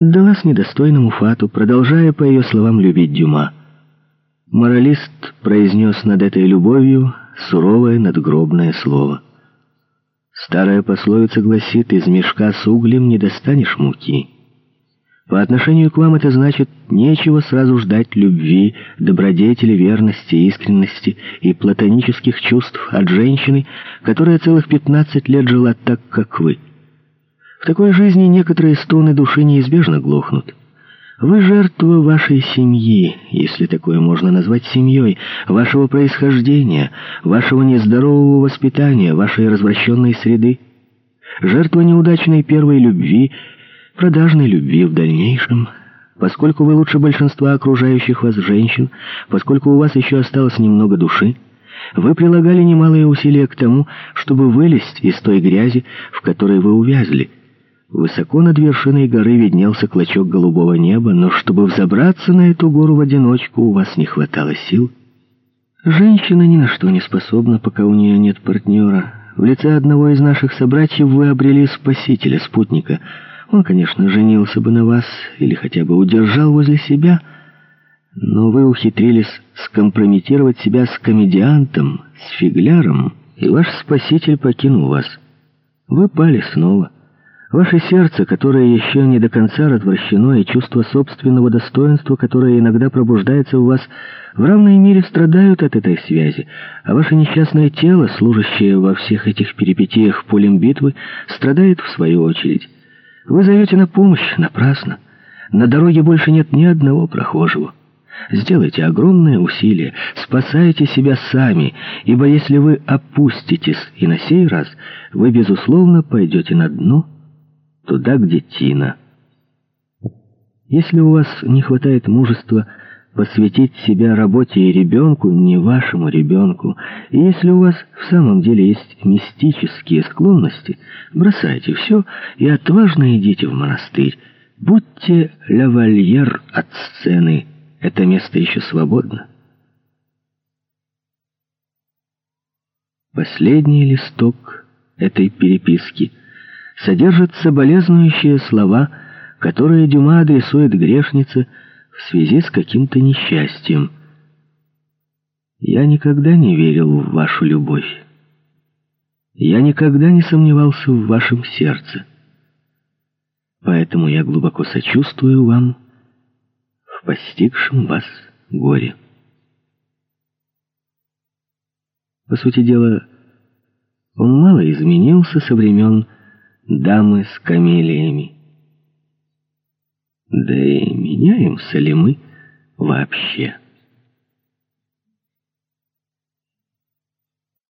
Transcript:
отдалась недостойному фату, продолжая, по ее словам, любить Дюма. Моралист произнес над этой любовью суровое надгробное слово. Старая пословица гласит, из мешка с углем не достанешь муки. По отношению к вам это значит, нечего сразу ждать любви, добродетели, верности, искренности и платонических чувств от женщины, которая целых пятнадцать лет жила так, как вы. В такой жизни некоторые стоны души неизбежно глохнут. Вы жертва вашей семьи, если такое можно назвать семьей, вашего происхождения, вашего нездорового воспитания, вашей развращенной среды. Жертва неудачной первой любви, продажной любви в дальнейшем. Поскольку вы лучше большинства окружающих вас женщин, поскольку у вас еще осталось немного души, вы прилагали немалые усилия к тому, чтобы вылезть из той грязи, в которой вы увязли – Высоко над вершиной горы виднелся клочок голубого неба, но чтобы взобраться на эту гору в одиночку, у вас не хватало сил. Женщина ни на что не способна, пока у нее нет партнера. В лице одного из наших собратьев вы обрели спасителя, спутника. Он, конечно, женился бы на вас или хотя бы удержал возле себя, но вы ухитрились скомпрометировать себя с комедиантом, с фигляром, и ваш спаситель покинул вас. Вы пали снова. Ваше сердце, которое еще не до конца развращено, и чувство собственного достоинства, которое иногда пробуждается в вас, в равной мере страдают от этой связи, а ваше несчастное тело, служащее во всех этих перипетиях полем битвы, страдает в свою очередь. Вы зовете на помощь напрасно. На дороге больше нет ни одного прохожего. Сделайте огромное усилие, спасайте себя сами, ибо если вы опуститесь и на сей раз, вы, безусловно, пойдете на дно, туда, где Тина. Если у вас не хватает мужества посвятить себя работе и ребенку, не вашему ребенку, и если у вас в самом деле есть мистические склонности, бросайте все и отважно идите в монастырь. Будьте лавальер от сцены, это место еще свободно. Последний листок этой переписки — содержат соболезнующие слова, которые Дюма адресует грешнице в связи с каким-то несчастьем. «Я никогда не верил в вашу любовь. Я никогда не сомневался в вашем сердце. Поэтому я глубоко сочувствую вам в постигшем вас горе». По сути дела, он мало изменился со времен дамы с камелиями. Да и меняемся ли мы вообще?